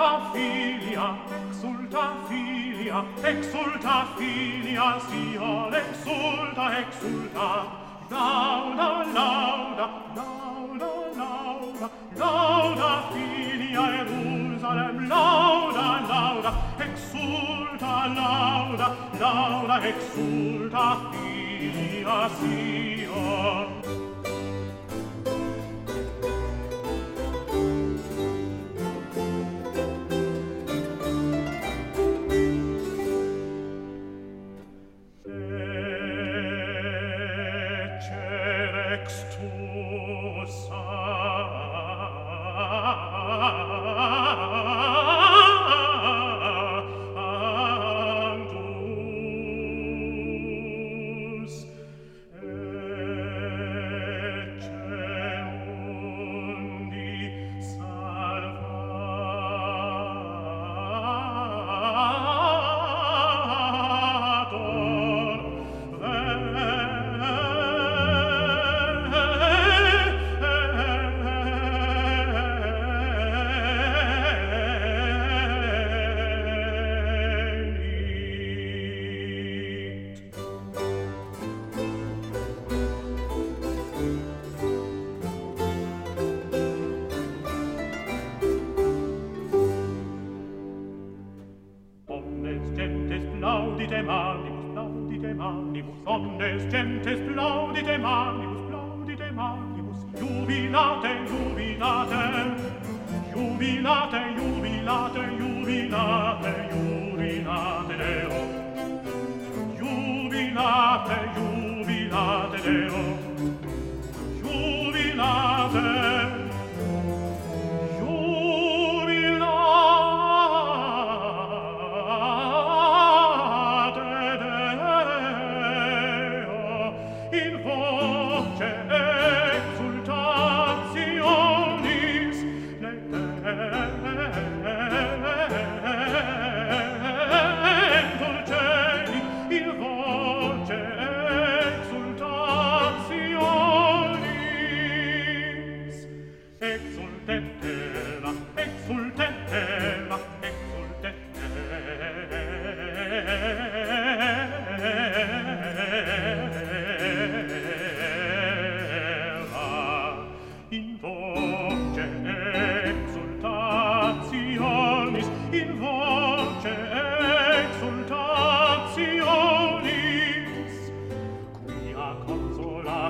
exulta filia exulta filia exulta filia Sion exulta exulta. Lauda lauda lauda lauda lauda filia Jerusalem. Lauda lauda exulta lauda lauda exulta filia Sion tu gentes plaudite manibus plaudite manibus omnes gentes plaudite manibus plaudite manibus jubilate, jubilate, jubilate, jubilate, jubilate, jubilate Deo, jubilate, jubilate Deo,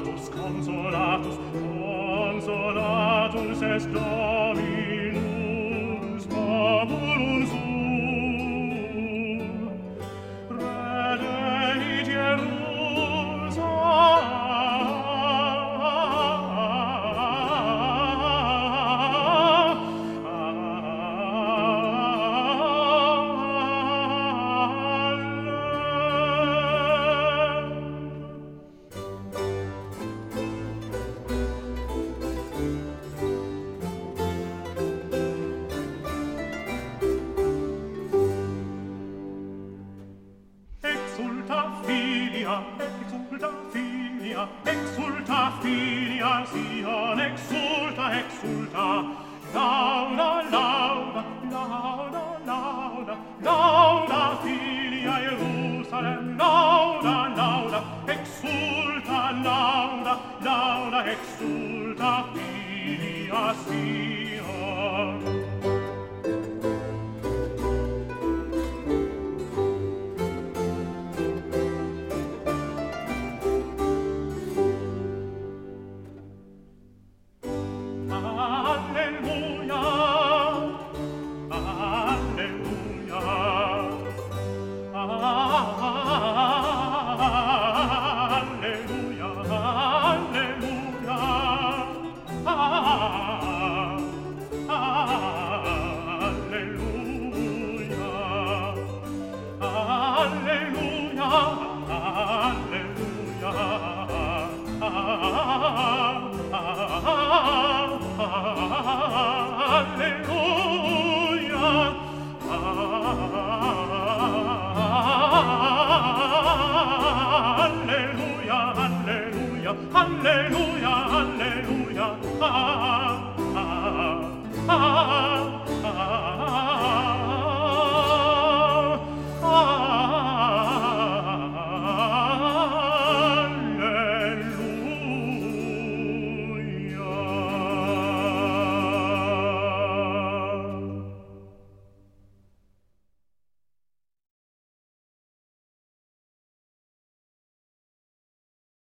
consolatus consolatus consolatus est Dom filia, exulta filia, Sion, exulta, exulta, lauda, lauda, lauda, lauda, lauda filia Jerusalem, lauda, lauda, exulta, lauda, lauda, exulta filia Sion.